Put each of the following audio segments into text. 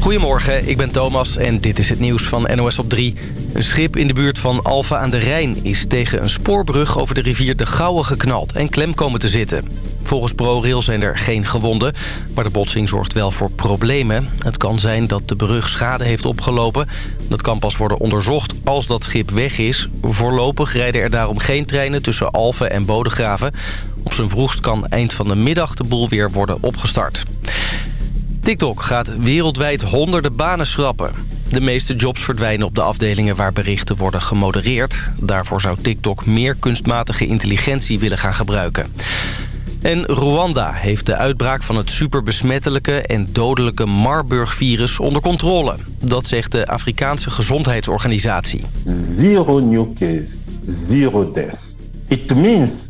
Goedemorgen, ik ben Thomas en dit is het nieuws van NOS op 3. Een schip in de buurt van Alphen aan de Rijn is tegen een spoorbrug over de rivier de Gouwe geknald en klem komen te zitten. Volgens ProRail zijn er geen gewonden, maar de botsing zorgt wel voor problemen. Het kan zijn dat de brug schade heeft opgelopen. Dat kan pas worden onderzocht als dat schip weg is. Voorlopig rijden er daarom geen treinen tussen Alphen en Bodegraven. Op zijn vroegst kan eind van de middag de boel weer worden opgestart. TikTok gaat wereldwijd honderden banen schrappen. De meeste jobs verdwijnen op de afdelingen waar berichten worden gemodereerd. Daarvoor zou TikTok meer kunstmatige intelligentie willen gaan gebruiken. En Rwanda heeft de uitbraak van het superbesmettelijke en dodelijke Marburg-virus onder controle. Dat zegt de Afrikaanse Gezondheidsorganisatie. Zero new case, zero death. It means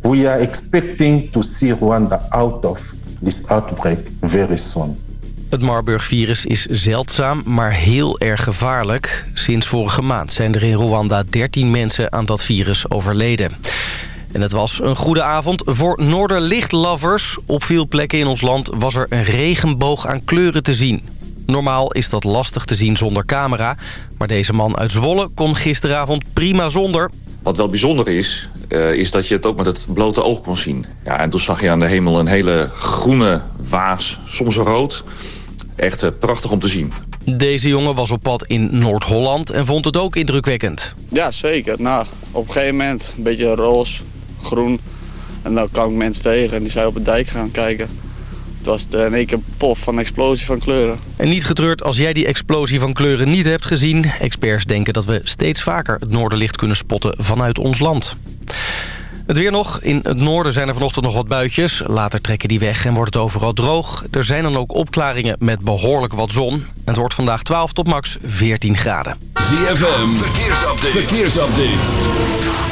we are expecting to see Rwanda out of this outbreak very soon. Het Marburg-virus is zeldzaam, maar heel erg gevaarlijk. Sinds vorige maand zijn er in Rwanda 13 mensen aan dat virus overleden. En het was een goede avond voor Noorderlichtlovers. Op veel plekken in ons land was er een regenboog aan kleuren te zien. Normaal is dat lastig te zien zonder camera. Maar deze man uit Zwolle kon gisteravond prima zonder. Wat wel bijzonder is, uh, is dat je het ook met het blote oog kon zien. Ja, en toen zag je aan de hemel een hele groene waas, soms rood. Echt uh, prachtig om te zien. Deze jongen was op pad in Noord-Holland en vond het ook indrukwekkend. Ja, zeker. Nou, op een gegeven moment een beetje roze, groen. En dan kwam ik mensen tegen en die zijn op de dijk gaan kijken. Het was in één keer pof van een explosie van kleuren. En niet getreurd als jij die explosie van kleuren niet hebt gezien. Experts denken dat we steeds vaker het noorderlicht kunnen spotten vanuit ons land. Het weer nog. In het noorden zijn er vanochtend nog wat buitjes. Later trekken die weg en wordt het overal droog. Er zijn dan ook opklaringen met behoorlijk wat zon. Het wordt vandaag 12 tot max 14 graden. ZFM, verkeersupdate. verkeersupdate.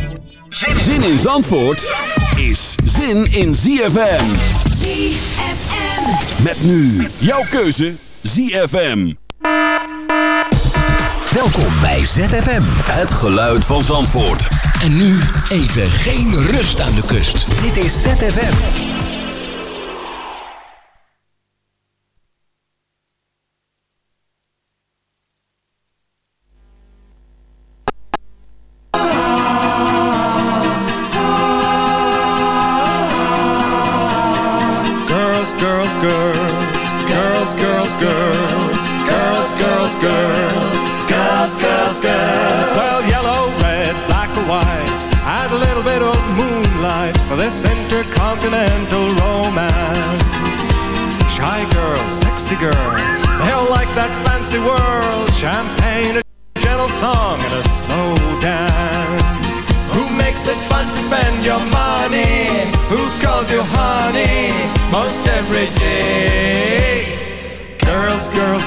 Zin in Zandvoort is zin in ZFM. ZFM. Met nu jouw keuze ZFM. Welkom bij ZFM. Het geluid van Zandvoort. En nu even geen rust aan de kust. Dit is ZFM.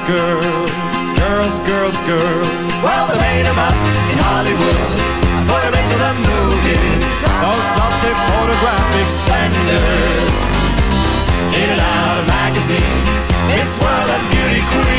Girls, girls, girls, girls. Well, they made 'em up in Hollywood, put 'em into the movies. Those lovely photographic splendors, in and out of magazines. Miss World and beauty queens,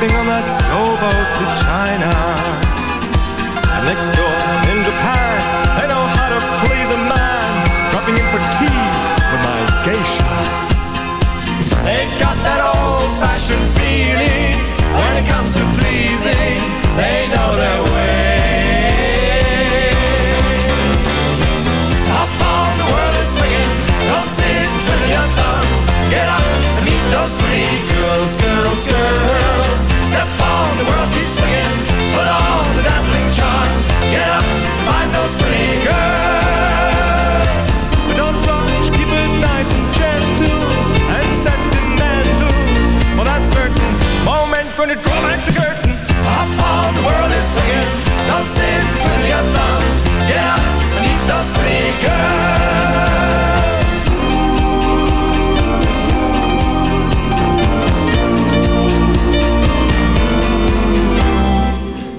stepping on that snowboat to China. And next door in Japan, when it draw back the curtain. Top on the world is swinging. Sit, twiddle your thumbs. Get up and meet those pretty girls.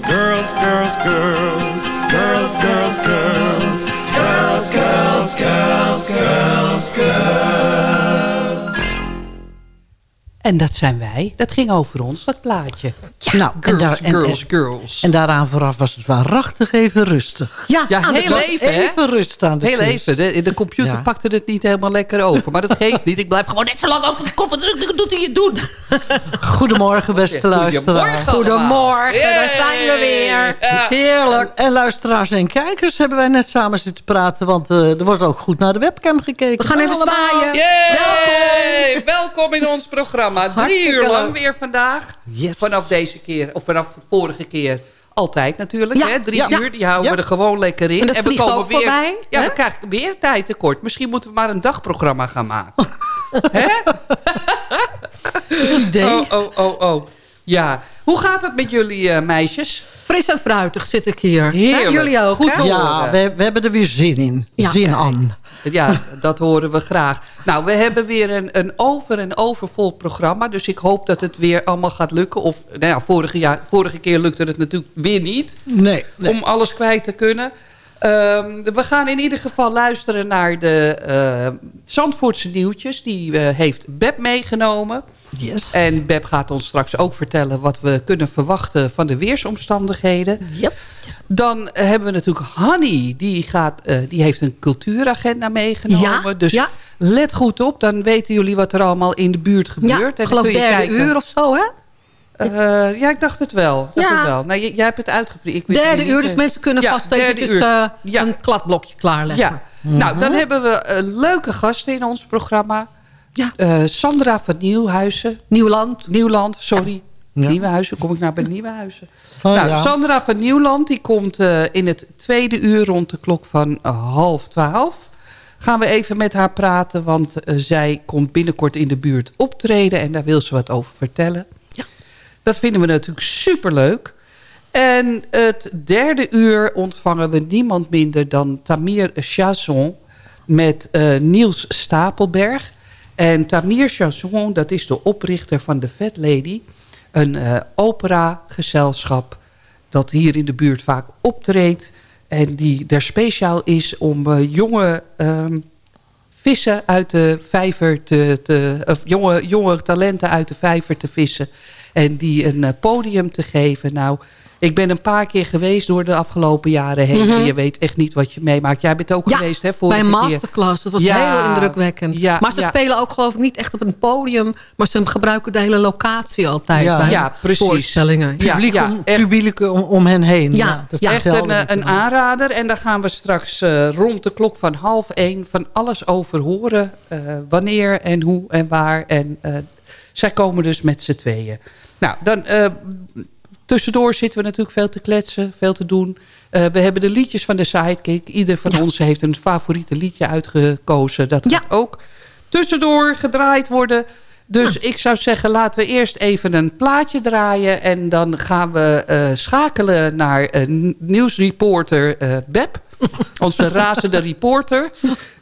Girls, girls, girls, girls, girls, girls, girls, girls, girls, girls, girls. En dat zijn wij. Dat ging over ons, dat plaatje. nou, en girls, daar- en- girls, en- girls. En daaraan vooraf was het waarachtig even rustig. Ja, heel even? Even rust aan de Heel kust. even. De, de computer Ja. pakte het niet helemaal lekker over. Maar dat geeft niet. Ik blijf gewoon net zo lang op de kop. Dan doet hij het doen. Goedemorgen, beste luisteraars. Goedemorgen, daar zijn we weer. Heerlijk. En luisteraars en kijkers hebben wij net samen zitten praten. Want eh, er wordt ook goed naar de webcam gekeken. We gaan even zwaaien. Yay! Welkom in ons programma. Drie uur lang leuk. weer vandaag. Yes. Vanaf deze keer, of vanaf de vorige keer. Altijd natuurlijk, Ja, hè? Drie ja, uur, die houden ja. we er gewoon lekker in. En dat we komen ook weer, voorbij, Ja, hè? we krijgen weer tijd tekort. Misschien moeten we maar een dagprogramma gaan maken. Hè? idee. Oh, oh, oh, oh. Ja. Hoe gaat het met jullie eh, meisjes? Fris en fruitig zit ik hier. Hè? Heerlijk. Jullie ook, Goed hè? Ja, we, we hebben er weer zin in. Ja, zin aan. Ja, dat horen we graag. Nou, we hebben weer een, een over- en overvol programma. Dus ik hoop dat het weer allemaal gaat lukken. Of, nou ja, vorige, jaar, vorige keer lukte het natuurlijk weer niet. Nee, nee. Om alles kwijt te kunnen. Ehm, we gaan in ieder geval luisteren naar de eh, Zandvoortse nieuwtjes. Die eh, heeft Beb meegenomen. Yes. En Beb gaat ons straks ook vertellen wat we kunnen verwachten van de weersomstandigheden. Yes. Dan hebben we natuurlijk Hanny. Die, gaat, eh, die heeft een cultuuragenda meegenomen. Ja, dus ja. let goed op. Dan weten jullie wat er allemaal in de buurt gebeurt. Ja, En dan geloof kun je derde kijken. uur of zo, hè? Eh, ja, ik dacht het wel. Dacht Ja. het wel. Nou, jij hebt het uitgeprint. Derde uur, dus mensen kunnen Ja, vast derde even uur. uh, Ja. een kladblokje klaarleggen. Ja. Nou, dan hebben we eh, leuke gasten in ons programma. Ja. Eh, Sandra van Nieuwhuizen. Nieuwland. Nieuwland, sorry. Ja. Nieuwenhuizen, kom ik nou bij Nieuwenhuizen. Oh, nou, ja. Sandra van Nieuwland die komt eh, in het tweede uur rond de klok van eh, half twaalf. Gaan we even met haar praten, want zij komt binnenkort in de buurt optreden. En daar wil ze wat over vertellen. Ja. Dat vinden we natuurlijk superleuk. En het derde uur ontvangen we niemand minder dan Tamir Chazon met eh, Niels Stapelberg. En Tamir Chazon, dat is de oprichter van de Fat Lady. Een eh operagezelschap dat hier in de buurt vaak optreedt. En die daar speciaal is om eh, jonge ehm, vissen uit de vijver te... te of jonge, jonge talenten uit de vijver te vissen. En die een eh, podium te geven. Nou, ik ben een paar keer geweest door de afgelopen jaren heen. Mhm. Je weet echt niet wat je meemaakt. Jij bent ook Ja, geweest, hè? bij een masterclass. Dat was Ja, heel indrukwekkend. ja, maar ze ja. spelen ook geloof ik niet echt op een podium. Maar ze gebruiken de hele locatie altijd Ja. bij Ja, precies. voorstellingen. Publiek, ja, om, publiek om, om hen heen. Ja, dat ja. Echt een, eh, een aanrader. En daar gaan we straks eh, rond de klok van half één van alles over horen. eh, wanneer en hoe en waar. En eh, zij komen dus met z'n tweeën. Nou, dan eh, tussendoor zitten we natuurlijk veel te kletsen, veel te doen. Eh, we hebben de liedjes van de Sidekick. Ieder van ons heeft een favoriete liedje uitgekozen. Dat gaat ook tussendoor gedraaid worden. Dus ik zou zeggen, laten we eerst even een plaatje draaien. En dan gaan we eh, schakelen naar nieuwsreporter eh Beb. Onze razende reporter.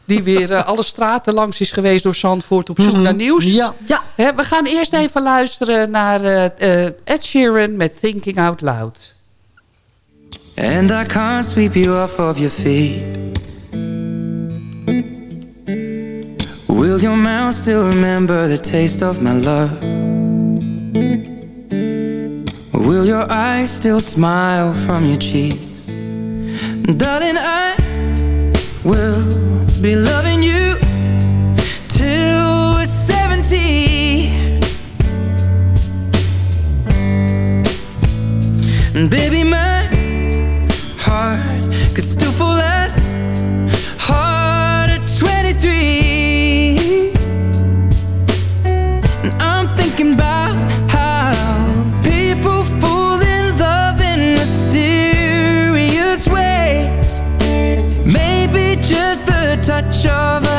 Die weer eh, alle straten langs is geweest door Zandvoort op zoek naar nieuws. Ja. Ja. Hè, we gaan eerst even luisteren naar eh, eh, Ed Sheeran met Thinking Out Loud. And I can't sweep you off of your feet. Will your mouth still remember the taste of my love? Will your eyes still smile from your cheeks? Darling, I will be loving you till we're 70. And baby, my heart could still fall as hard at 23. And I'm thinking about touch of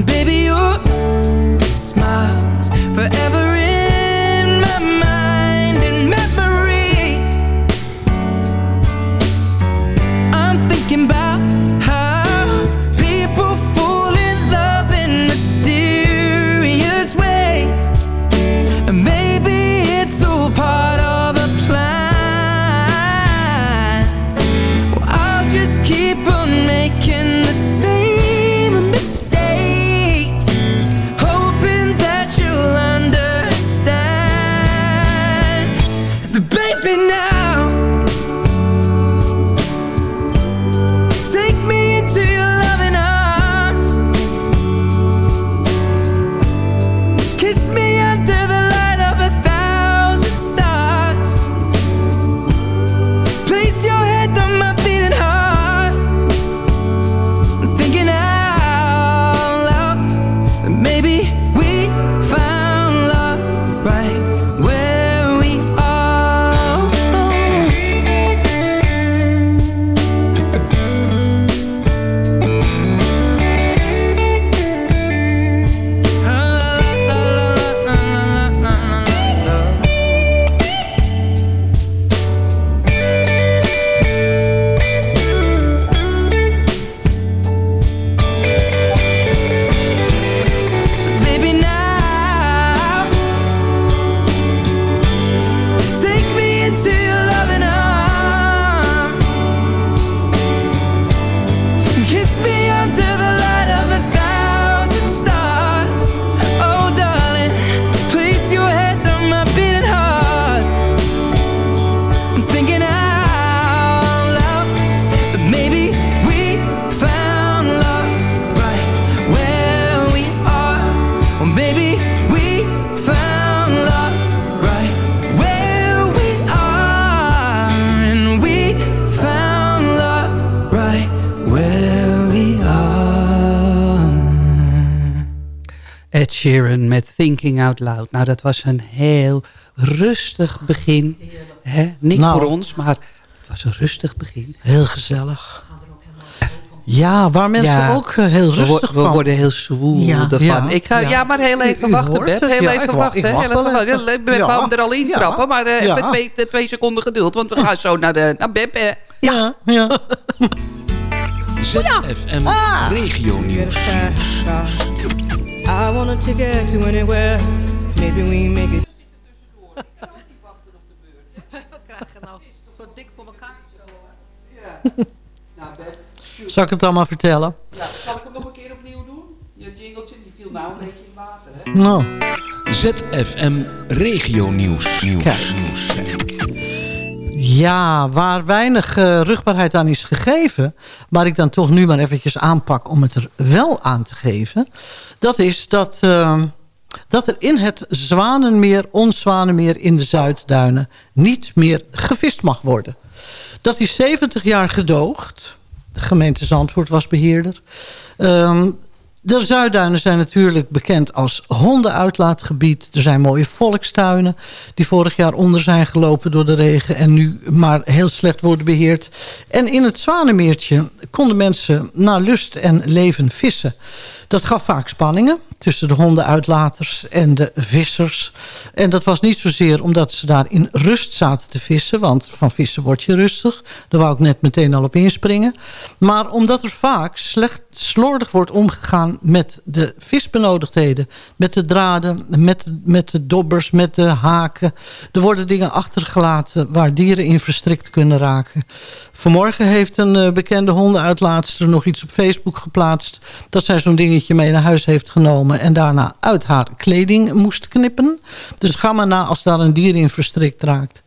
Baby, your Thinking Out Loud. Nou, dat was een heel rustig begin. Hè? Niet Nou. voor ons, maar het was een rustig begin. Heel gezellig. Ja, waar mensen Ja. ook eh, heel rustig wo- we van. worden heel zwoel Ja. ervan. Ja. Ik ga, ja. Ja. maar heel even U wachten, Beb. Heel Ja, even ik wa- wachten. ik wacht heel even wel wachten. gaan er al in Ja. trappen, maar eh, Ja. even twee, eh, twee seconden geduld. Want we gaan zo naar, de, naar Beb. Ja, ja. ZFM Regio Nieuws. I want a ticket to anywhere. Maybe we make it. Nou. Zal ik het allemaal vertellen? Ja, zal ik hem nog een keer opnieuw doen? Je jingletje die viel Nou, een beetje water, hè? Nou. ZFM Regio Nieuws. Nieuws. Kijk. Nieuws. Ja, waar weinig eh, rugbaarheid aan is gegeven... maar ik dan toch nu maar eventjes aanpak om het er wel aan te geven... dat is dat, eh, dat er in het Zwanenmeer, ons Zwanenmeer in de Zuidduinen... niet meer gevist mag worden. Dat is 70 jaar gedoogd. De gemeente Zandvoort was beheerder. Ehm, de Zuidduinen zijn natuurlijk bekend als hondenuitlaatgebied. Er zijn mooie volkstuinen die vorig jaar onder zijn gelopen door de regen... en nu maar heel slecht worden beheerd. En in het Zwanemeertje konden mensen naar lust en leven vissen. Dat gaf vaak spanningen tussen de hondenuitlaters en de vissers. En dat was niet zozeer omdat ze daar in rust zaten te vissen... want van vissen word je rustig. Daar wou ik net meteen al op inspringen. Maar omdat er vaak slecht slordig wordt omgegaan met de visbenodigdheden. Met de draden, met, met de dobbers, met de haken. Er worden dingen achtergelaten waar dieren in verstrikt kunnen raken. Vanmorgen heeft een uh, bekende hondenuitlaatster nog iets op Facebook geplaatst... dat zij zo'n dingetje mee naar huis heeft genomen... en daarna uit haar kleding moest knippen. Dus ga maar na als daar een dier in verstrikt raakt.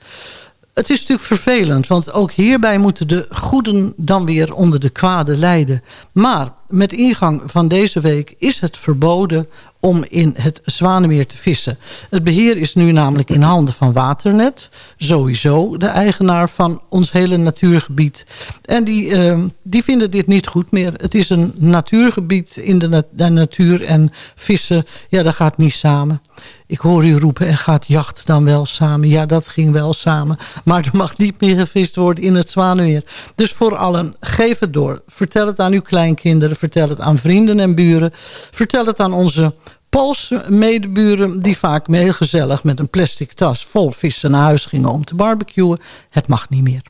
Het is natuurlijk vervelend, want ook hierbij moeten de goeden dan weer onder de kwade lijden. Maar met ingang van deze week is het verboden om in het Zwanemeer te vissen. Het beheer is nu namelijk in handen van Waternet. Sowieso de eigenaar van ons hele natuurgebied. En die, uh, die vinden dit niet goed meer. Het is een natuurgebied in de, nat de natuur en vissen, ja, dat gaat niet samen. Ik hoor u roepen, en gaat jacht dan wel samen? Ja, dat ging wel samen. Maar er mag niet meer gevist worden in het Zwanemeer. Dus voor allen, geef het door. Vertel het aan uw kleinkinderen. Vertel het aan vrienden en buren. Vertel het aan onze Poolse medeburen... die vaak heel gezellig met een plastic tas vol vissen naar huis gingen om te barbecuen. Het mag niet meer.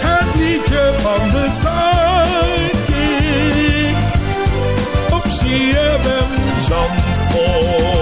Het liedje van de op CFM Zandvoort.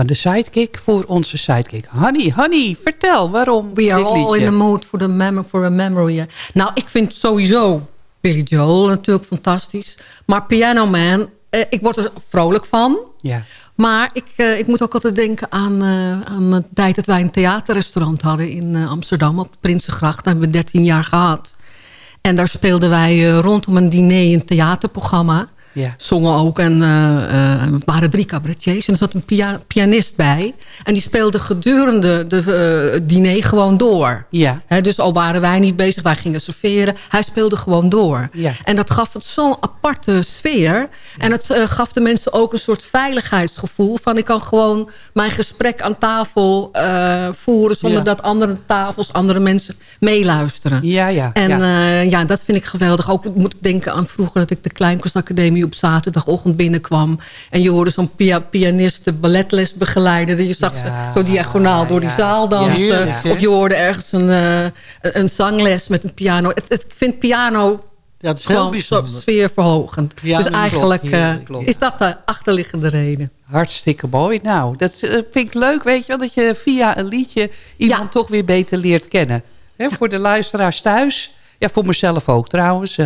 Van de sidekick voor onze sidekick. Honey, honey, vertel waarom We are all in the mood for, the mem for a memory. Nou, ik vind sowieso Billy Joel natuurlijk fantastisch. Maar Piano Man, eh, ik word er vrolijk van. Ja. Maar ik, eh, ik moet ook altijd denken aan, eh, aan de tijd dat wij een theaterrestaurant hadden in eh, Amsterdam op de Prinsengracht. Dat hebben we 13 jaar gehad. En daar speelden wij eh, rondom een diner een theaterprogramma. Ja. Zongen ook en het waren drie cabaretiers. En er zat een pia- pianist bij. En die speelde gedurende de eh, diner gewoon door. Ja. Dus al waren wij niet bezig, wij gingen serveren. Hij speelde gewoon door. Ja. En dat gaf het zo'n aparte sfeer. En het gaf de mensen ook een soort veiligheidsgevoel. Van ik kan gewoon mijn gesprek aan tafel voeren... zonder dat andere tafels, andere mensen meeluisteren. Ja, ja. En ja, dat vind ik geweldig. Ook moet ik denken aan vroeger dat ik de Kleinkunstacademie op zaterdagochtend binnenkwam. En je hoorde zo'n pia pianist de balletles begeleiden. Je zag ze zo diagonaal door die zaal dansen. Of je hoorde ergens een, eh, een- zangles met een piano. Het, het, ik vind piano Ja, het is gewoon bijzonder. sfeerverhogend. Dus eigenlijk klopt, eh, klopt. is dat de achterliggende reden. Hartstikke mooi. Nou, dat eh, vind ik leuk, weet je wel, dat je via een liedje iemand toch weer beter leert kennen. Voor de luisteraars thuis. Ja, voor mezelf ook trouwens.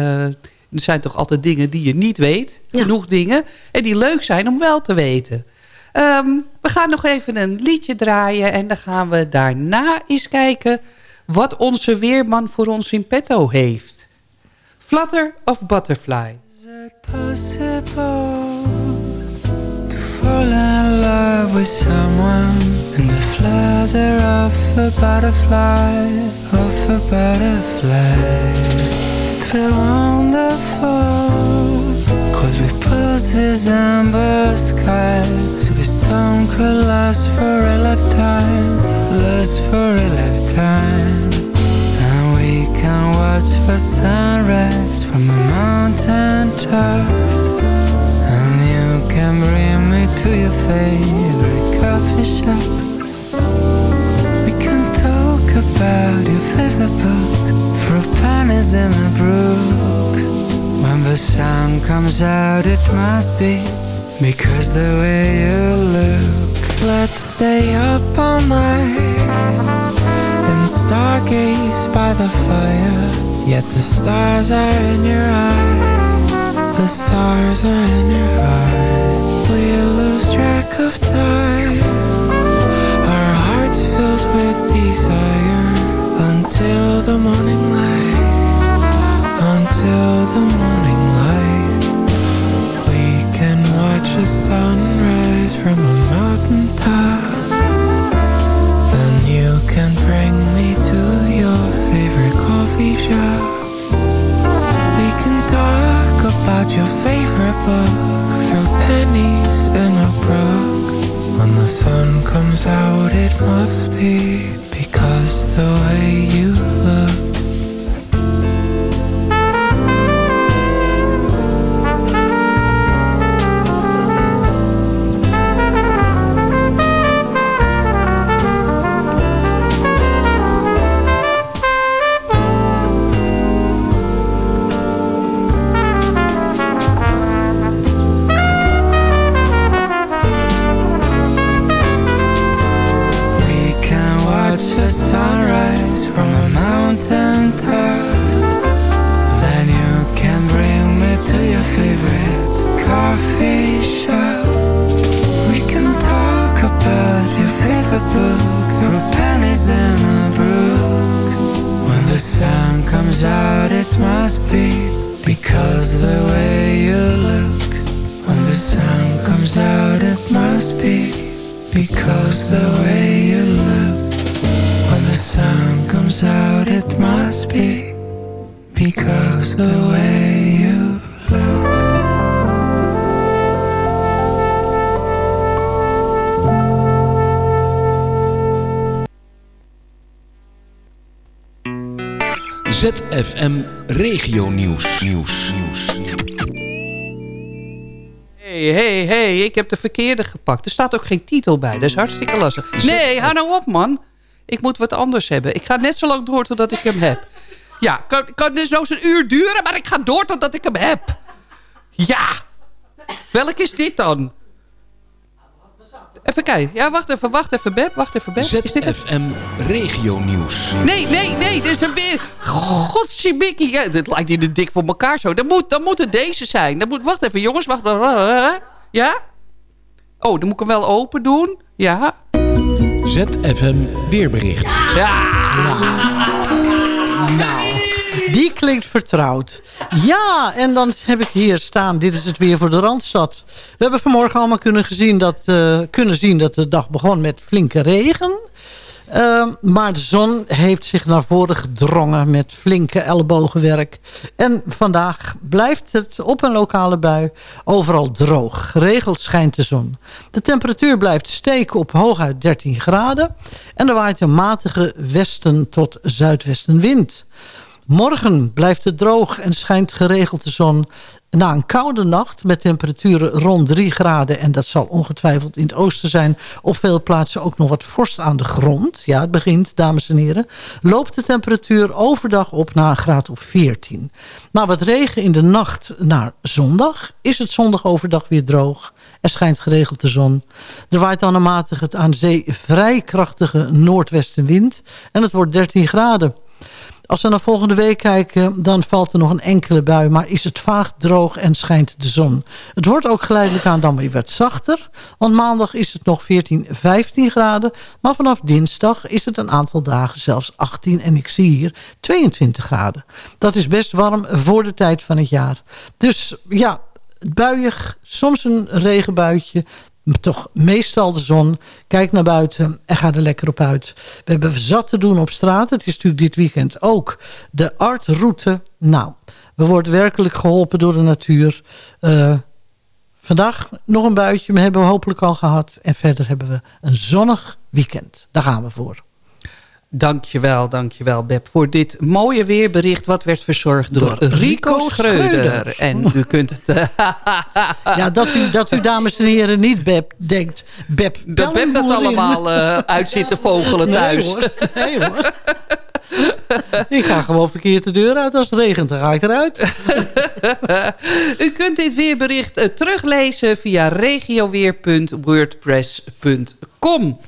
Er zijn toch altijd dingen die je niet weet. Genoeg dingen. En die leuk zijn om wel te weten. Ehm, we gaan nog even een liedje draaien. En dan gaan we daarna eens kijken wat onze weerman voor ons in petto heeft. Flutter of Butterfly. possible to fall in love with someone in the flutter of a butterfly, of a butterfly. It wonderful. Could we pulses amber sky? So we stone could last for a lifetime, last for a lifetime. And we can watch for sunrise from a mountain top. And you can bring me to your favorite coffee shop. We can talk about your favorite book. Fruit pennies in the brook. When the sun comes out, it must be because the way you look. Let's stay up all night and stargaze by the fire. Yet the stars are in your eyes. The stars are in your eyes. We lose track of time. Hé, hé, hé, ik heb de verkeerde gepakt. Er staat ook geen titel bij, dat is hartstikke lastig. Nee, hou nou op, man. Ik moet wat anders hebben. Ik ga net zo lang door totdat ik hem heb. Ja, kan, kan dus nog eens een uur duren, maar ik ga door totdat ik hem heb. Ja! Welk is dit dan? Even kijken. Ja, wacht even, wacht even, Beb. Wacht even, Beb. Is dit het? ZFM Regio Nieuws. Nee, nee, nee, dit is een weer... Godzibikkie. Ja, dit lijkt hier de dik voor elkaar zo. Dan moet, dan moet het deze zijn. Dan moet, wacht even, jongens. Wacht. Ja? Oh, dan moet ik hem wel open doen. Ja. ZFM Weerbericht. Nou, die klinkt vertrouwd. Ja, en dan heb ik hier staan, dit is het weer voor de Randstad. We hebben vanmorgen allemaal kunnen, gezien dat, eh, kunnen zien dat de dag begon met flinke regen. Uh, maar de zon heeft zich naar voren gedrongen met flinke ellebogenwerk. En vandaag blijft het op een lokale bui overal droog. Geregeld schijnt de zon. De temperatuur blijft steken op hooguit 13 graden. En er waait een matige westen tot zuidwestenwind. Morgen blijft het droog en schijnt geregeld de zon. Na een koude nacht met temperaturen rond 3 graden... en dat zal ongetwijfeld in het oosten zijn... op veel plaatsen ook nog wat vorst aan de grond. Ja, het begint, dames en heren. Loopt de temperatuur overdag op naar een graad of 14. Na wat regen in de nacht naar zondag... is het zondag overdag weer droog. Er schijnt geregeld de zon. Er waait dan een matige aan zee vrij krachtige noordwestenwind... en het wordt 13 graden. Als we naar volgende week kijken, dan valt er nog een enkele bui... maar is het vaag droog en schijnt de zon. Het wordt ook geleidelijk aan dan weer wat zachter... want maandag is het nog 14, 15 graden... maar vanaf dinsdag is het een aantal dagen zelfs 18... en ik zie hier 22 graden. Dat is best warm voor de tijd van het jaar. Dus ja, buiig, soms een regenbuitje toch meestal de zon. Kijk naar buiten en ga er lekker op uit. We hebben zat te doen op straat. Het is natuurlijk dit weekend ook de artroute. Nou, we worden werkelijk geholpen door de natuur. Uh, vandaag nog een buitje, maar hebben we hopelijk al gehad. En verder hebben we een zonnig weekend. Daar gaan we voor. Dankjewel, dankjewel Beb voor dit mooie weerbericht. Wat werd verzorgd door, door Rico, Rico Schreuder. En u kunt het... ja, dat u, dat u dames en heren niet Beb denkt. Beb dat Beb dat allemaal uh, uit zit te vogelen thuis. Nee hoor. Nee hoor. ik ga gewoon verkeerd de deur uit. Als het regent, dan ga ik eruit. U kunt dit weerbericht eh, teruglezen via regioweer.wordpress.com.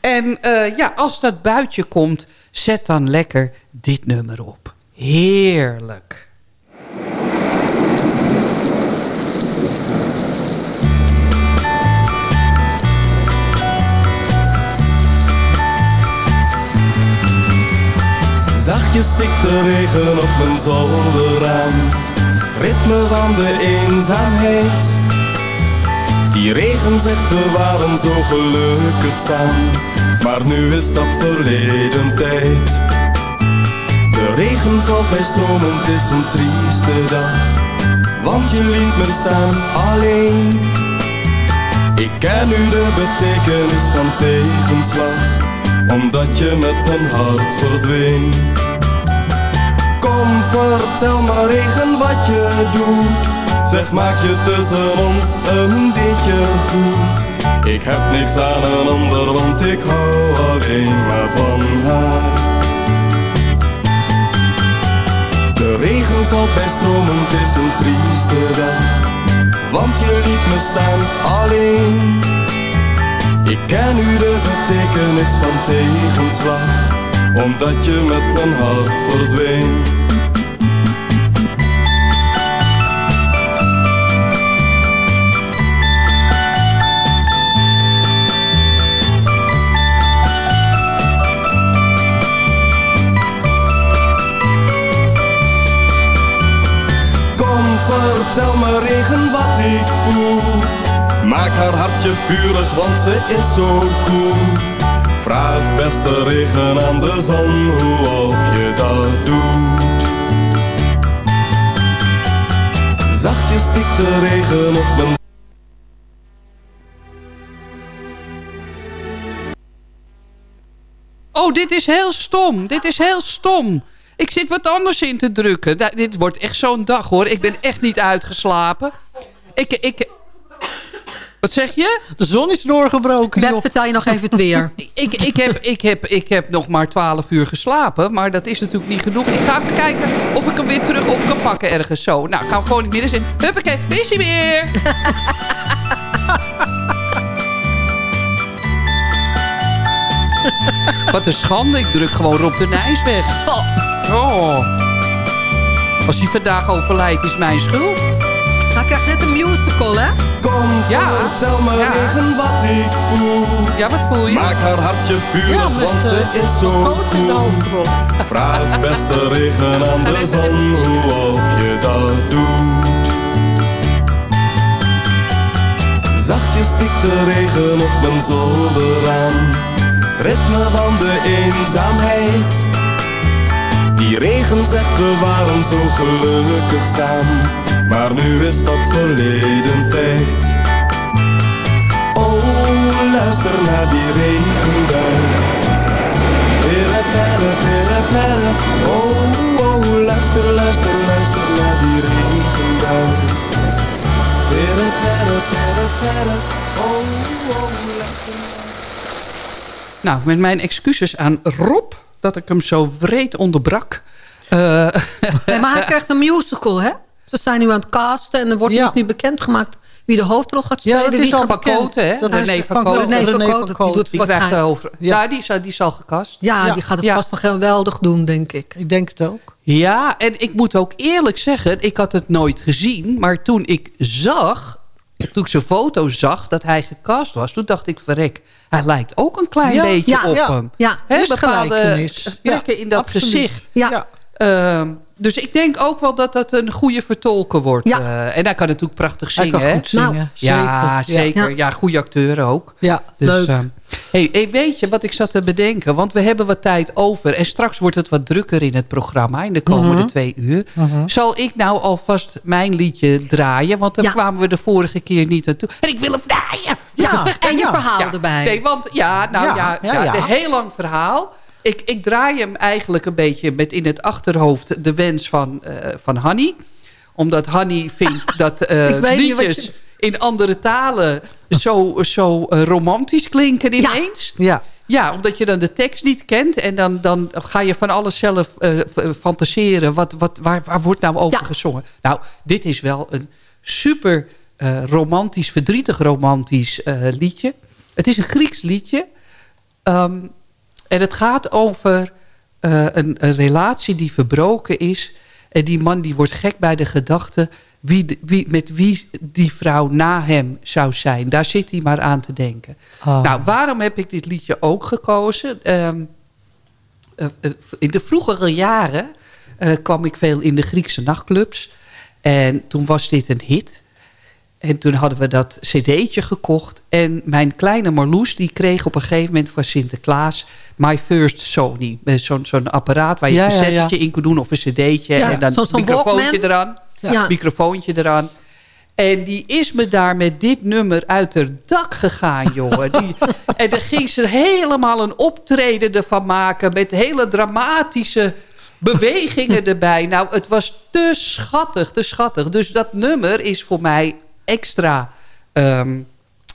En eh, ja, als dat buitje komt, zet dan lekker dit nummer op. Heerlijk. Zachtjes stikt de regen op mijn zolderraam. Ritme van de eenzaamheid. Die regen zegt we waren zo gelukkig samen. Maar nu is dat verleden tijd. De regen valt bij stromen, is een trieste dag. Want je liet me staan alleen. Ik ken nu de betekenis van tegenslag omdat je met mijn hart verdween. Kom, vertel me regen wat je doet. Zeg, maak je tussen ons een beetje goed. Ik heb niks aan een ander, want ik hou alleen maar van haar. De regen valt bij stromen, het is een trieste dag. Want je liet me staan alleen. Ik ken nu de betekenis van tegenslag, omdat je met mijn hart verdween. Vertel me regen wat ik voel. Maak haar hartje vurig, want ze is zo cool. Vraag beste regen aan de zon hoe of je dat doet. Zachtjes stikt de regen op mijn Oh, dit is heel stom. Dit is heel stom. Ik zit wat anders in te drukken. Da- dit wordt echt zo'n dag, hoor. Ik ben echt niet uitgeslapen. Ik... ik wat zeg je? De zon is doorgebroken. Beb, vertel je nog even het weer. ik, ik, heb, ik, heb, ik heb nog maar 12 uur geslapen. Maar dat is natuurlijk niet genoeg. Ik ga even kijken of ik hem weer terug op kan pakken ergens zo. Nou, gaan we gewoon in het midden zitten. Huppakee, daar is hij weer. Wat een schande. Ik druk gewoon Rob de Nijs weg. Oh. Als hij vandaag overlijdt, is mijn schuld. Hij krijgt net een musical, hè? Kom, vertel me Ja. regen wat ik voel. Ja, wat voel je? Maak haar hartje vurig, Ja, want ze eh, is zo goot in de cool. Vraag beste regen aan de zon hoe of je dat doet. Zachtjes stikt de regen op mijn zolder aan. Het ritme van de eenzaamheid. Die regen zegt we waren zo gelukkig samen. Maar nu is dat verleden tijd. Oh, luister naar die regenbui. Pere, pere, pere. Oh, oh, luister, luister, luister naar die regenbui. Pere, pere, pere, pere. Oh, oh, luister. Nou, met mijn excuses aan Rob... dat ik hem zo wreed onderbrak. Eh, Nee, maar hij krijgt een musical, hè? Ze zijn nu aan het casten en er wordt Ja. dus niet bekendgemaakt wie de hoofdrol gaat spelen. dat is al gaat van bekend. Koten, hè? Dat is René van Koten. René van Koten, die Die krijgt de hoofd- Ja, die is, al- die is al gekast. Ja, die gaat het Ja. vast wel geweldig doen, denk ik. Ik denk het ook. Ja, en ik moet ook eerlijk zeggen... ik had het nooit gezien, maar toen ik zag... toen ik zijn foto zag dat hij gecast was... toen dacht ik, verrek, hij lijkt ook een klein Ja, beetje ja, op ja, hem. ja. Dus bepaalde in dat absoluut. gezicht. Ja. Ehm, dus ik denk ook wel dat dat een goede vertolker wordt. Ja. Eh, en hij kan natuurlijk prachtig Hij zingen. kan hè? goed zingen, Nou, ja, zeker. zeker. Ja. Ja, goede acteur ook. Ja, Dus, leuk. ehm, hey, hey, weet je wat ik zat te bedenken? Want we hebben wat tijd over. En straks wordt het wat drukker in het programma. In de komende Mhm. twee uur. Mhm. Zal ik nou alvast mijn liedje draaien? Want daar Ja. kwamen we de vorige keer niet naartoe. En ik wil hem draaien. Ja, en je verhaal Ja. erbij. Nee, want ja, nou ja, Ja, ja, ja, ja. een heel lang verhaal. Ik, ik draai hem eigenlijk een beetje met in het achterhoofd de wens van, eh van Hanny. Omdat Hanny vindt dat eh, liedjes in andere talen zo, zo eh, romantisch klinken ineens. Ja. Ja, omdat je dan de tekst niet kent. En dan, dan ga je van alles zelf eh, fantaseren. Wat, wat, waar, waar wordt nou over gezongen? Nou, dit is wel een super eh, romantisch, verdrietig romantisch eh, liedje. Het is een Grieks liedje. Ehm, en het gaat over eh, een, een relatie die verbroken is. En die man die wordt gek bij de gedachte... Wie, wie, met wie die vrouw na hem zou zijn. Daar zit hij maar aan te denken. Ah. Nou, waarom heb ik dit liedje ook gekozen? Ehm, eh, eh, in de vroegere jaren kwam ik veel in de Griekse nachtclubs. En toen was dit een hit. En toen hadden we dat cd'tje gekocht. En mijn kleine Marloes die kreeg op een gegeven moment van Sinterklaas... My First Sony. Met Zo'n zo'n apparaat waar je Ja, een ja, ja. cassettetje in kon doen of een cd'tje. Ja, en dan zo'n microfoontje Walkman. eraan. Ja. Microfoontje eraan. En die is me daar met dit nummer uit het dak gegaan, jongen. Die, en dan ging ze helemaal een optreden ervan maken... met hele dramatische bewegingen erbij. Nou, het was te schattig, te schattig. Dus dat nummer is voor mij extra ehm,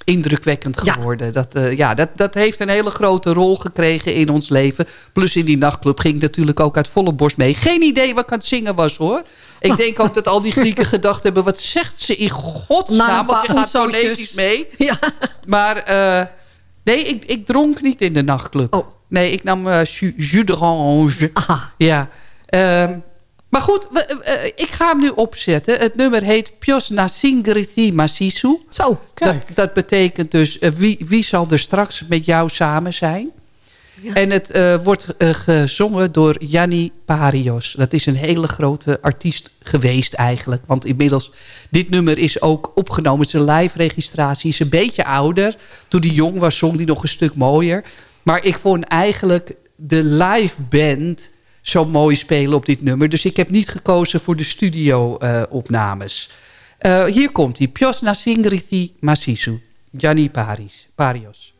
indrukwekkend geworden. Dat, eh, ja, dat, dat heeft een hele grote rol gekregen in ons leven. Plus in die nachtclub ging ik natuurlijk ook uit volle borst mee. Geen idee wat ik aan het zingen was, hoor. Ik denk ook dat al die Grieken gedacht hebben... wat zegt ze in Na godsnaam? Want je gaat oezootjes. fonetisch mee. Maar eh, nee, ik, ik dronk niet in de nachtclub. Oh. Nee, ik nam eh jus, jus d'orange. Ja. Ehm, maar goed, we- eh, ik ga hem nu opzetten. Het nummer heet Pios na Singrithi Masisu. Zo, Dat, dat betekent dus, eh, wie, wie zal er straks met jou samen zijn? En het eh, wordt eh, gezongen door Yanni Parios. Dat is een hele grote artiest geweest eigenlijk. Want inmiddels, dit nummer is ook opgenomen. Zijn live registratie is een beetje ouder. Toen hij jong was, zong hij nog een stuk mooier. Maar ik vond eigenlijk de live band zo mooi spelen op dit nummer. Dus ik heb niet gekozen voor de studio-opnames. Eh, hier komt hij. Pios na Singrithi Masisu. Gianni Paris, Parios.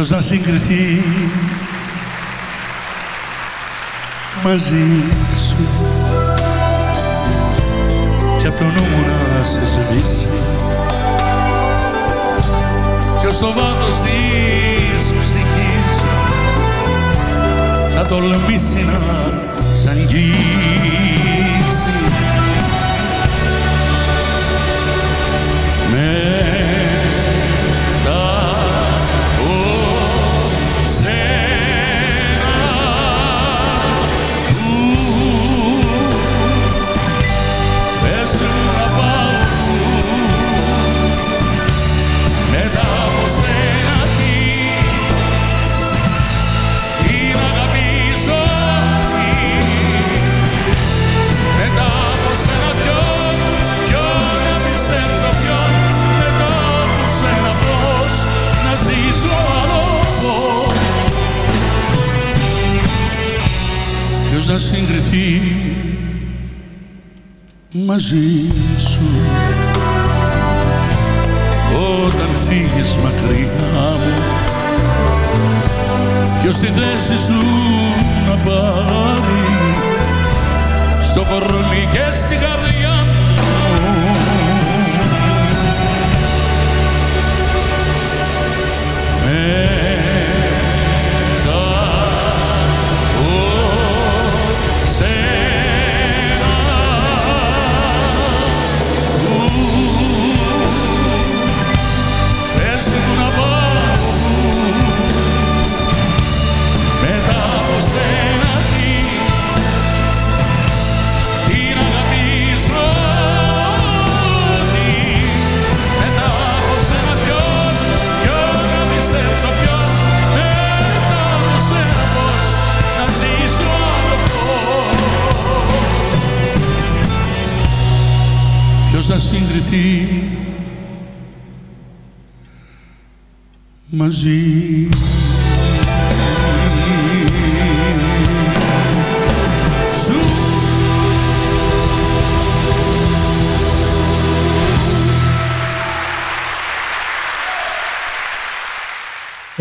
Ποιος να συγκριθεί μαζί σου. Και απ' το νου μου να σε σβήσει. Ποιος στο βάθος της ψυχής σου θα τολμήσει να σ' αγγίξει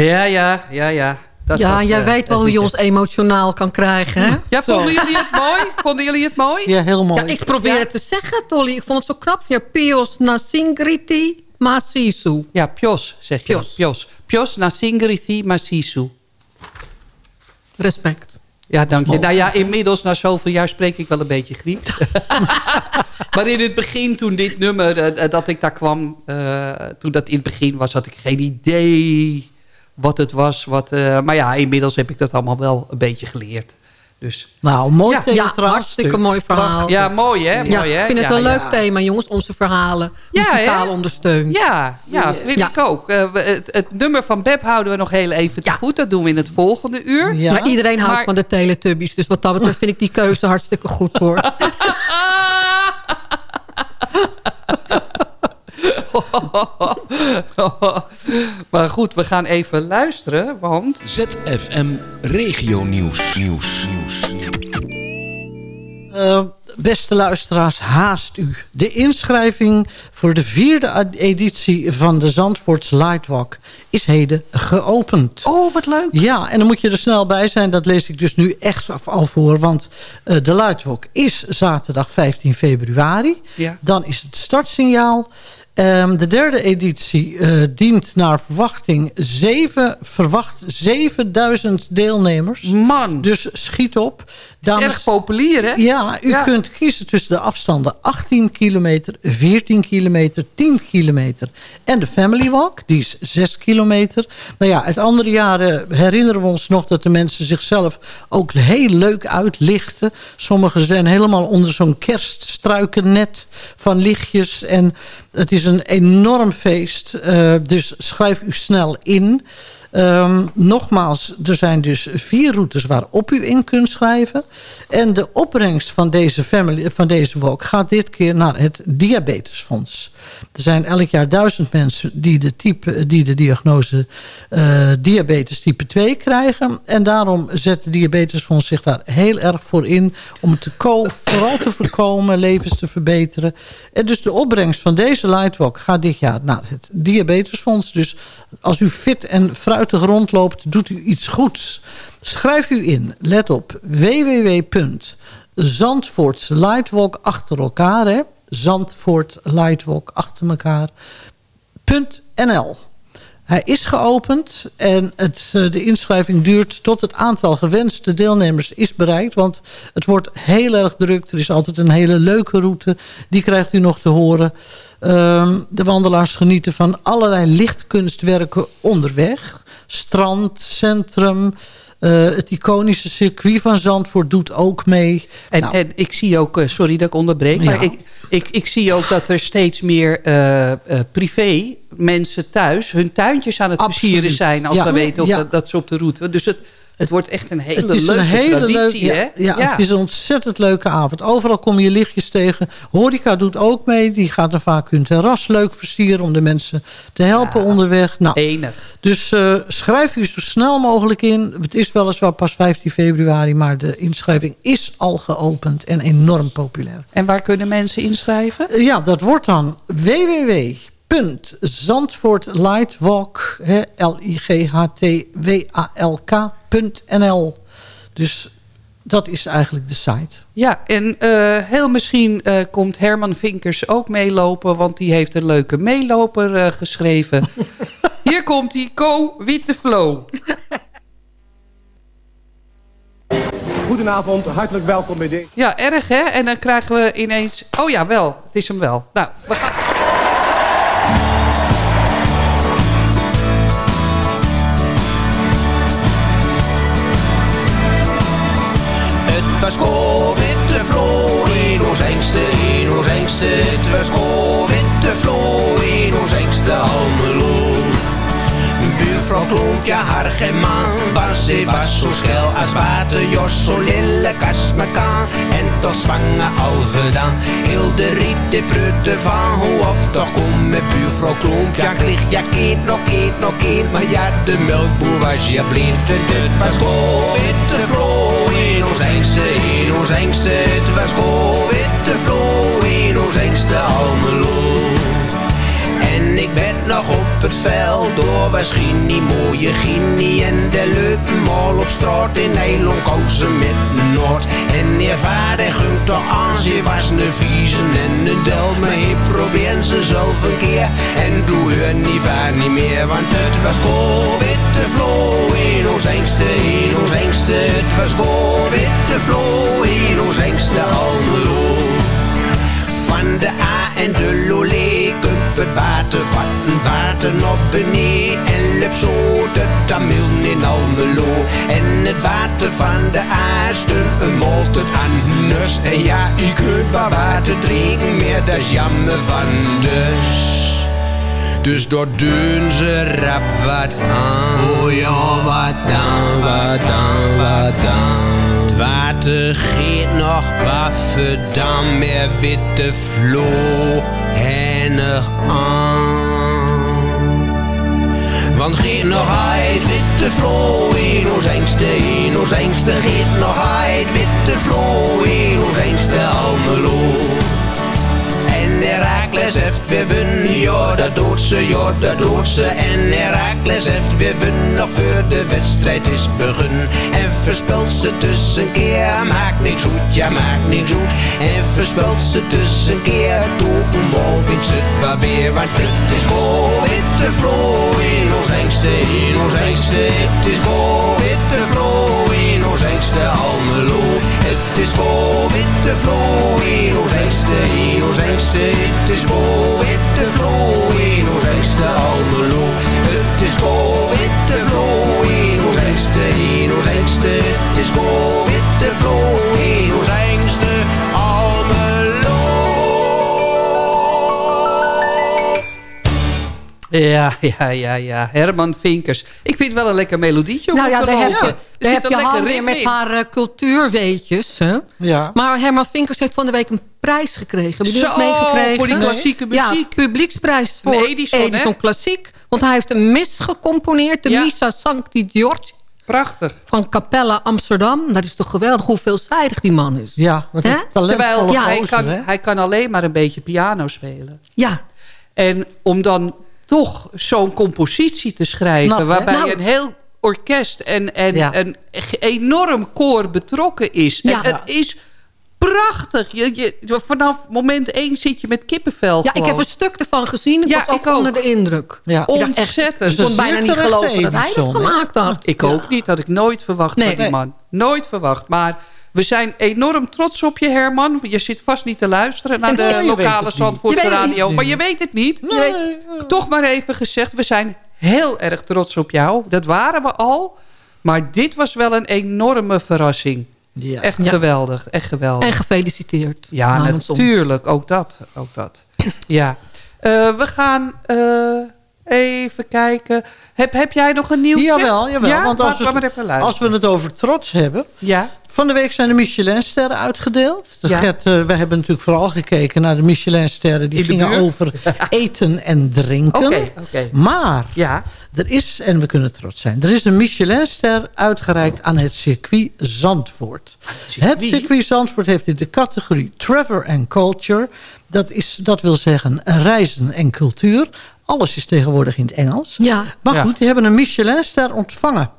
Ja, ja, ja, ja. Dat ja, was, jij eh, weet wel hoe je ons emotionaal kan krijgen, hè? Ja, vonden jullie het mooi? Vonden jullie het mooi? Ja, heel mooi. Ja, ik probeer het te zeggen, Dolly. Ik vond het zo knap je. Pios na Singriti Masisu. Ja, Pios, zeg je. Pios. Pios. Pios na Singrithi Masisu. Respect. Ja, dank je. Nou ja, inmiddels na zoveel jaar spreek ik wel een beetje Grieks. maar in het begin, toen dit nummer, eh, eh, dat ik daar kwam... eh, toen dat in het begin was, had ik geen idee wat het was. Wat, eh, maar ja, inmiddels heb ik dat allemaal wel een beetje geleerd. Dus, Nou, mooi Ja, Ja, hartstikke mooi verhaal. ja, mooi hè? Ja, mooi, hè? ik vind het Ja, een leuk ja. thema, jongens. Onze verhalen. Ja, Muzikaal hè? ondersteund. Ja, ja, vind Ja. ik ook. Eh, het, het nummer van Beb houden we nog heel even te goed. Dat doen we in het volgende uur. Ja. Maar iedereen houdt Maar- van de Teletubbies. Dus wat dat betreft vind ik die keuze hartstikke goed, hoor. maar goed, we gaan even luisteren, want... ZFM Regio Nieuws. Nieuws. Nieuws. Eh, beste luisteraars, haast u. De inschrijving voor de vierde editie van de Zandvoorts Lightwalk is heden geopend. Oh, wat leuk. Ja, en dan moet je er snel bij zijn. Dat lees ik dus nu echt af- al voor. Want eh, de Lightwalk is zaterdag 15 februari. Ja. Dan is het startsignaal. Ehm, de derde editie eh, dient naar verwachting zeven, verwacht 7000 deelnemers. Man, Dus schiet op. is erg populier, hè? Ja, u Ja. kunt kiezen tussen de afstanden 18 kilometer, 14 kilometer, 10 kilometer. En de Family Walk, die is 6 kilometer. Nou ja, uit andere jaren herinneren we ons nog dat de mensen zichzelf ook heel leuk uitlichten. Sommigen zijn helemaal onder zo'n kerststruikennet van lichtjes. En het is een enorm feest. eh, dus schrijf u snel in. Ehm, nogmaals, er zijn dus vier routes waarop u in kunt schrijven. En de opbrengst van deze, family, van deze walk gaat dit keer naar het Diabetesfonds. Er zijn elk jaar duizend mensen die de, type, die de diagnose eh, diabetes type 2 krijgen. En daarom zet het Diabetesfonds zich daar heel erg voor in... om te vooral te voorkomen, levens te verbeteren. En dus de opbrengst van deze Lightwalk gaat dit jaar naar het Diabetesfonds. Dus als u fit en fruitig rondloopt, doet u iets goeds. Schrijf u in, let op, www.zandvoorts Lightwalk achter elkaar? Zandvoort Lightwalk achter elkaar. .nl. Hij is geopend en het, eh, de inschrijving duurt tot het aantal gewenste deelnemers is bereikt. Want het wordt heel erg druk. Er is altijd een hele leuke route. Die krijgt u nog te horen. Ehm, de wandelaars genieten van allerlei lichtkunstwerken onderweg. Strand, centrum, eh, het iconische circuit van Zandvoort doet ook mee. En, Nou, en ik zie ook, eh, sorry dat ik onderbreek... Ja. maar ik, ik, ik zie ook dat er steeds meer eh, privé mensen thuis... hun tuintjes aan het Absoluut. versieren zijn... als Ja. ze weten of Ja. dat, dat ze op de route... Dus het, het wordt echt een hele leuke een hele traditie, hè? ja, ja, het is een ontzettend leuke avond. Overal kom je lichtjes tegen. Horeca doet ook mee. Die gaat dan vaak hun terras leuk versieren... om de mensen te helpen onderweg. Nou, Enig. Dus eh, schrijf u zo snel mogelijk in. Het is weliswaar pas 15 februari... maar de inschrijving is al geopend en enorm populair. En waar kunnen mensen inschrijven? Eh, Ja, dat wordt dan www.zandvoortlightwalk, hè, L-I-G-H-T-W-A-L-K.nl. Dus dat is eigenlijk de site. Ja, en eh, heel misschien eh, komt Herman Vinkers ook meelopen... want die heeft een leuke meeloper eh, geschreven. Hier komt hij, Go with the flow. Goedenavond, hartelijk welkom bij deze. Ja, erg hè? En dan krijgen we ineens... Oh ja, wel. Het is hem wel. Nou, we gaan... Het was witte flow in ons engste Almelo. Buurvrouw klom kloompje haar man was. Ze was zo schel als water, Jos zo als me kan. En toch zwanger alve dan. Heel de riet de prutte van hoe of toch kom met buurvrouw kloompje. Kreeg ja kind, nog kind, nog kind. Maar ja, de melkboer was je blind. Het was go witte vlo in ons engste, in ons engste. Het was go witte vlo En ik werd nog op het veld door Ginny, mooie Ginny En de leuke mal op straat in Nederland kozen met Noord. En je vader gungt toch aan, ze was een viezen en een del Maar probeer ze zelf een keer En doe haar niet vaar niet meer Want het was go witte vlo in ons engste, in ons engste. Het was go witte vlo in ons engste Almelo van de A en de Lolé. Kump het water, wat een water naar beneden En lep zo de Tamil in Almelo. En het water van de A stond een molten aan En ja, u kunt wel water drinken, meer dat is jammer van dus. Dus door doen ze rap wat aan. Oh ja, wat dan, wat dan, wat dan. Water geeft nog waffen, dan meer witte vlo hennig aan. Want geet nog uit witte vlo in ons engste, in ons engste. Geet nog uit witte vlo in ons engste Almelo. Herakles heeft weer wun, ja dat doet ze, ja dat doet ze. En Herakles heeft weer wun, nog voor de wedstrijd is begun. En verspelt ze tussenkeer, maakt niks goed, ja maakt niks goed. En verspelt ze tussenkeer, toe een bal wint het maar weer Want het is go witte vlo in ons engste, in ons engste Het is go witte vlo engste Almelo. Het is go witte vlo in ons engste, in ons engste Het is go witte vlo in ons engste Almelo. Het is go witte vlo in ons engste, in ons engste Het is go witte vlo in ons Ja, ja, ja, ja. Herman Vinkers. Ik vind het wel een lekker melodietje. om Nou ja, daar heb lopen. je, Er daar zit heb een je lekker Han weer met in. haar eh, cultuurweetjes. Hè? Ja. Maar Herman Vinkers heeft van de week een prijs gekregen. Zo, meegekregen? voor die Nee. klassieke Ja, muziek. publieksprijs voor Een Edison, hè? Klassiek. Want hij heeft een mis gecomponeerd. De Ja. Missa Sancti Giorgio. Prachtig. Van Capella Amsterdam. Dat is toch geweldig hoe veelzijdig die man is. Ja, wat Terwijl Ja, hij, kan, hij kan alleen maar een beetje piano spelen. Ja, En om dan toch zo'n compositie te schrijven... Knap, waarbij Nou. een heel orkest en, en Ja. een enorm koor betrokken is. Ja. En het is prachtig. Je, je, vanaf moment één zit je met kippenvel ja ik heb een stuk ervan gezien. Ik Ja, was ook, ik ook. onder de indruk. Ja. Ontzettend. ik kon bijna niet geloven dat hij dat gemaakt had. Ik ook niet. Had ik nooit verwacht Nee, van die nee. man. Nooit verwacht. Maar we zijn enorm trots op je, Herman. Je zit vast niet te luisteren naar Nee, de weet lokale. Zandvoortse radio. niet. Maar je weet het niet. Nee. Toch maar even gezegd. We zijn heel erg trots op jou. Dat waren we al. Maar dit was wel een enorme verrassing. Ja. Echt Ja. geweldig. Echt geweldig. En gefeliciteerd. Ja, ons. natuurlijk. Ook dat. Ook dat. ja. Eh, we gaan eh, even kijken. Heb, heb jij nog een nieuw Jawel, jawel. Ja? want als, we, maar even als we het over trots hebben... Ja. Van de week zijn de Michelinsterren uitgedeeld. Dat Ja. Gert, eh, we hebben natuurlijk vooral gekeken naar de Michelinsterren. Die gingen buurt? over eten en drinken. Oké, oké. Maar Ja. er is, en we kunnen trots zijn... er is een Michelinster uitgereikt aan het circuit Zandvoort. Het circuit Zandvoort heeft in de categorie Travel and Culture... dat, is, dat wil zeggen reizen en cultuur... Alles is tegenwoordig in het Engels. Ja. Maar Ja. goed, die hebben een Michelinster ontvangen.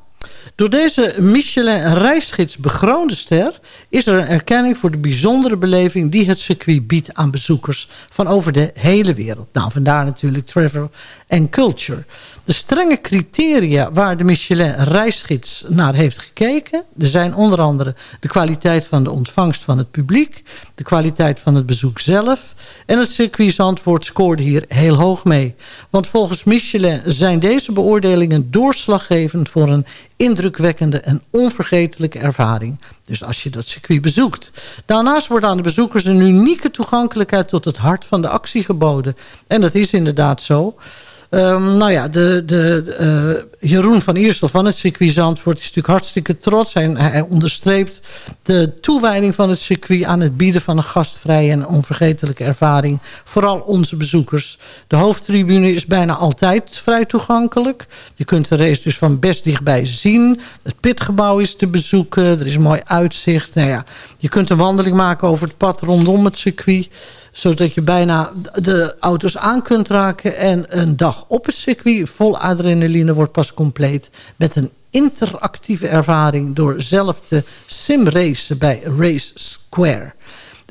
Door deze Michelin reisgids bekroonde ster... is er een erkenning voor de bijzondere beleving... die het circuit biedt aan bezoekers van over de hele wereld. Nou, vandaar natuurlijk travel en culture. De strenge criteria waar de Michelin reisgids naar heeft gekeken... er zijn onder andere de kwaliteit van de ontvangst van het publiek... de kwaliteit van het bezoek zelf... en het circuit Zandvoort scoorde hier heel hoog mee. Want volgens Michelin zijn deze beoordelingen doorslaggevend... voor een indrukwekkende en onvergetelijke ervaring. Dus als je dat circuit bezoekt. Daarnaast wordt aan de bezoekers een unieke toegankelijkheid... tot het hart van de actie geboden. En dat is inderdaad zo. Ehm, nou ja, de, de, eh, Jeroen van Iersel van het circuit Zandvoort... is natuurlijk hartstikke trots. Hij, hij onderstreept de toewijding van het circuit... aan het bieden van een gastvrije en onvergetelijke ervaring. Vooral onze bezoekers. De hoofdtribune is bijna altijd vrij toegankelijk. Je kunt de race dus van best dichtbij zien. Het pitgebouw is te bezoeken. Er is mooi uitzicht. Nou ja, je kunt een wandeling maken over het pad rondom het circuit zodat je bijna de auto's aan kunt raken. En een dag op het circuit vol adrenaline wordt pas compleet... met een interactieve ervaring door zelf te simracen bij Race Square.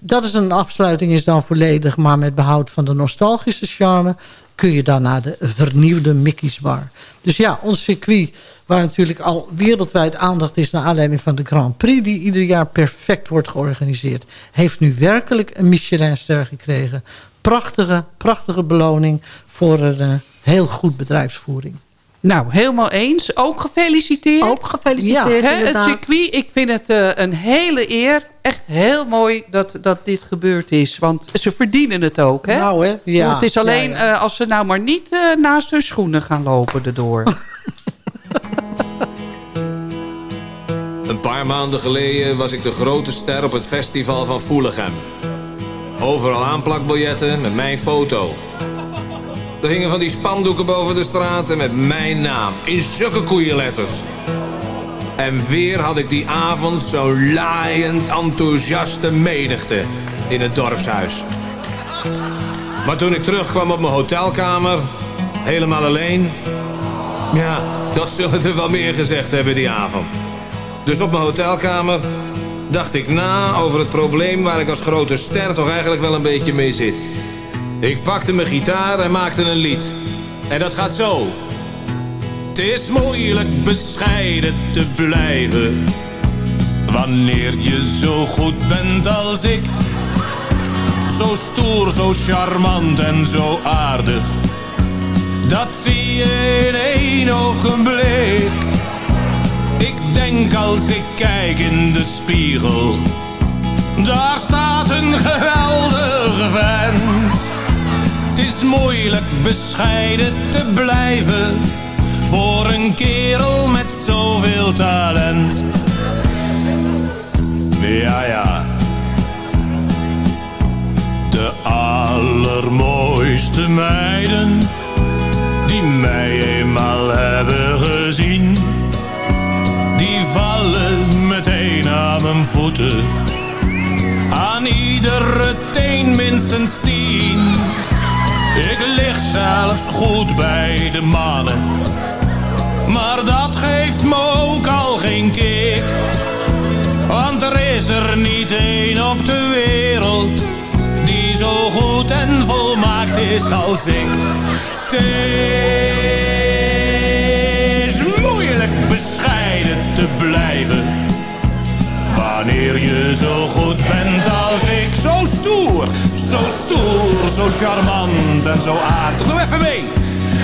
Dat is een afsluiting is dan volledig, maar met behoud van de nostalgische charme kun je dan naar de vernieuwde Mickey's Bar. Dus ja, ons circuit, waar natuurlijk al wereldwijd aandacht is... naar aanleiding van de Grand Prix... die ieder jaar perfect wordt georganiseerd... heeft nu werkelijk een Michelinster gekregen. Prachtige, prachtige beloning voor een uh, heel goed bedrijfsvoering. Nou, helemaal eens. Ook gefeliciteerd. Ook gefeliciteerd, ja, Het circuit, ik vind het uh, een hele eer. Echt heel mooi dat, dat dit gebeurd is. Want ze verdienen het ook, hè? Nou, hè? Ja. het is alleen ja, ja. Uh, als ze nou maar niet uh, naast hun schoenen gaan lopen erdoor. Een paar maanden geleden was ik de grote ster op het festival van Voelichem. Overal aanplakbiljetten met mijn foto. Er hingen van die spandoeken boven de straten met mijn naam. In zulke koeienletters. En weer had ik die avond zo'n laaiend enthousiaste menigte in het dorpshuis. Maar toen ik terugkwam op mijn hotelkamer, helemaal alleen... Ja, dat zullen er wel meer gezegd hebben die avond. Dus op mijn hotelkamer dacht ik na over het probleem... waar ik als grote ster toch eigenlijk wel een beetje mee zit. Ik pakte mijn gitaar en maakte een lied. En dat gaat zo. Het is moeilijk bescheiden te blijven. Wanneer je zo goed bent als ik. Zo stoer, zo charmant en zo aardig. Dat zie je in één ogenblik. Ik denk als ik kijk in de spiegel. Daar staat een geweldige vent. Is moeilijk bescheiden te blijven voor een kerel met zoveel talent. Ja, ja. De allermooiste meiden die mij eenmaal hebben gezien, die vallen meteen aan mijn voeten. Aan iedere teen minstens tien. Ik lig zelfs goed bij de mannen. Maar dat geeft me ook al geen kick. Want er is er niet één op de wereld die zo goed en volmaakt is als ik. Wanneer je zo goed bent als ik. Zo stoer, zo stoer, zo charmant en zo aardig. Doe even mee.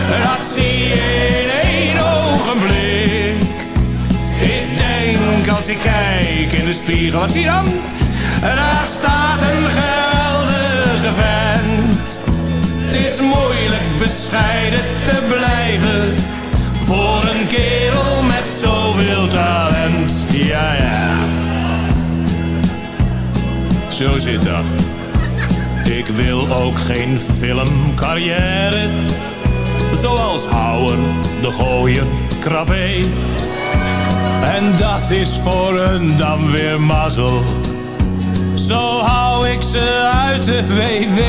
Dat zie je in één ogenblik. Ik denk als ik kijk in de spiegel, wat zie je dan? Daar staat een geweldige vent. Het is moeilijk bescheiden te blijven. Voor een kerel met zoveel talent. Ja, ja. Zo zit dat. Ik wil ook geen filmcarrière. Zoals houden, de gooien, krabbe. En dat is voor een dan weer mazzel. Zo hou ik ze uit de WW.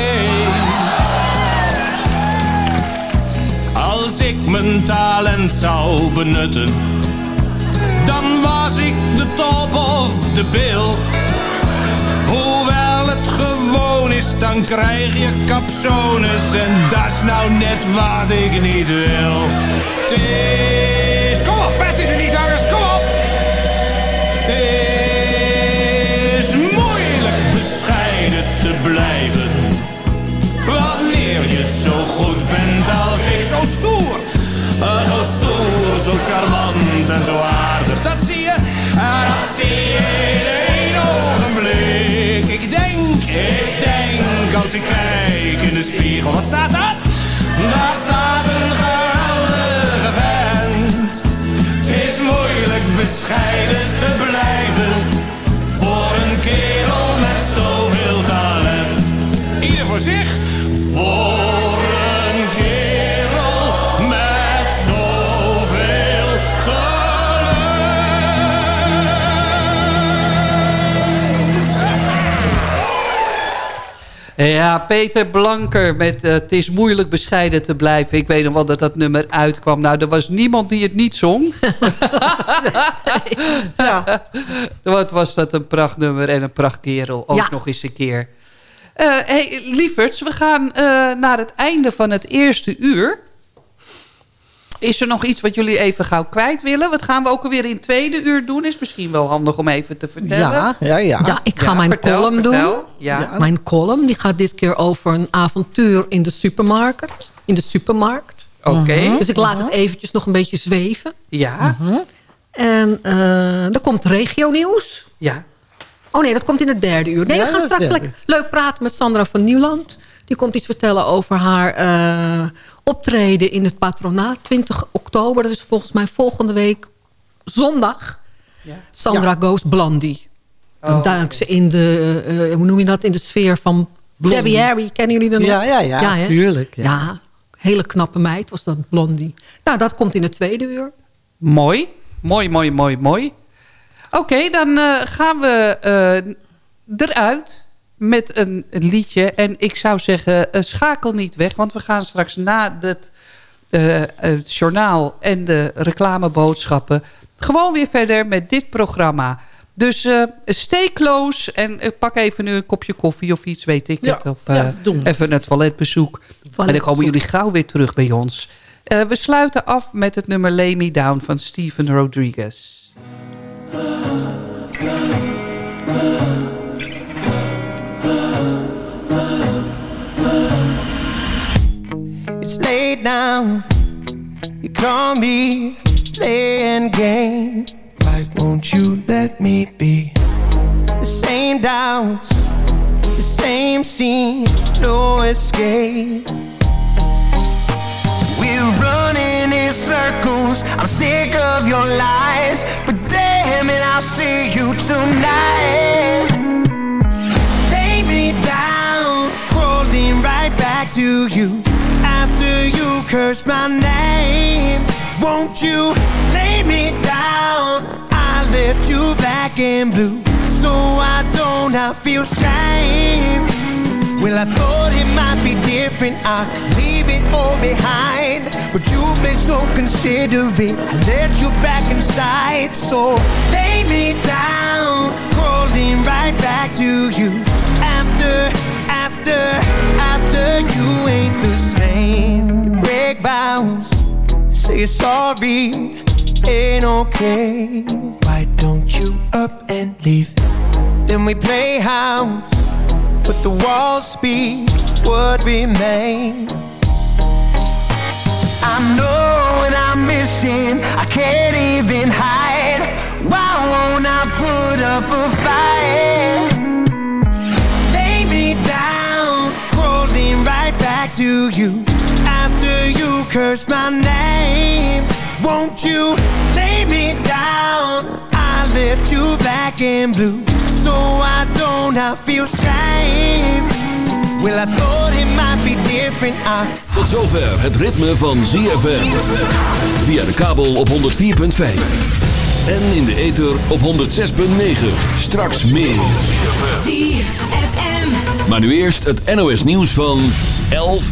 Als ik mijn talent zou benutten, dan was ik de top of de bill. Dan krijg je capsones en dat is nou net wat ik niet wil. Het is... Kom op, waar zitten die zangers? Kom op! Het is moeilijk bescheiden te blijven. Wanneer je zo goed bent als ik, zo stoer. Uh, zo stoer, zo charmant en zo aardig. Dat zie je, uh, dat zie je in één ogenblik. Ik denk, ik als ik kijk in de spiegel. Wat staat er? Daar staat een geweldige vent. Het is moeilijk bescheiden te blijven. Voor een kerel met zoveel talent. Ieder voor zich. Ja, Peter Blanker met eh, Het is moeilijk bescheiden te blijven. Ik weet nog wel dat dat nummer uitkwam. Nou, er was niemand die het niet zong. ja. Wat was dat een prachtnummer en een prachtkerel. Ook Ja. nog eens een keer. Eh hey, lieverds, we gaan eh, naar het einde van het eerste uur. Is er nog iets wat jullie even gauw kwijt willen? Wat gaan we ook alweer in het tweede uur doen? Is misschien wel handig om even te vertellen. Ja, ja, ja. Ja, ik ga Ja, mijn vertel, column vertel. doen. Ja. Mijn column die gaat dit keer over een avontuur in de supermarkt. In de supermarkt. Oké. Dus ik laat het eventjes nog een beetje zweven. Ja. En eh er komt regionieuws. Ja. Oh nee, dat komt in het derde uur. Nee, Ja, we gaan straks leuk praten met Sandra van Nieuwland. Die komt iets vertellen over haar eh, optreden in het patronaat. 20 oktober, dat is volgens mij volgende week zondag. Sandra Goes Blondie. Dan Oh. duikt ze in de, eh, hoe noem je dat, in de sfeer van Blondie. Debbie Harry. Kennen jullie dat nog? Ja, ja, ja, hè? tuurlijk, ja. Ja. hele knappe meid was dat, Blondie. Nou, dat komt in het tweede uur. Mooi. Mooi, mooi, mooi, mooi. Oké, dan eh, gaan we eh, eruit met een, een liedje. En ik zou zeggen, eh, schakel niet weg. Want we gaan straks na het, eh, het journaal en de reclameboodschappen... gewoon weer verder met dit programma. Dus eh, stay close en pak even nu een kopje koffie of iets, weet ik Ja, het. Of ja, even een toiletbezoek. En dan komen jullie gauw weer terug bij ons. We sluiten af met het nummer Lay Me Down van Steven Rodriguez. It's laid down. You call me playing games. Like, won't you let me be? The same doubts, the same scene, no escape. We're running in circles. I'm sick of your lies, but damn it, I'll see you tonight. Lay me down, crawling right back to you curse my name. Won't you lay me down? I left you black and blue, so I don't I feel shame. Well, I thought it might be different. I could leave it all behind, but you've been so considerate. I let you back inside, so lay me down, crawling right back to you. After, after, after you ain't the same. Break vows, say you're sorry, ain't okay. Why don't you up and leave? Then we play house, but the walls speak what remains. I know when I'm missing, I can't even hide. Why won't I put up a fight? Lay me down, crawling right back to you curse my name. Won't you lay me down? I left you black and blue, so I don't I feel shame. Well, I thought it might be different. I Tot zover het ritme van ZFM. Via de kabel op 104.5. En in de ether op 106.9. Straks meer. Maar nu eerst het NOS nieuws van 11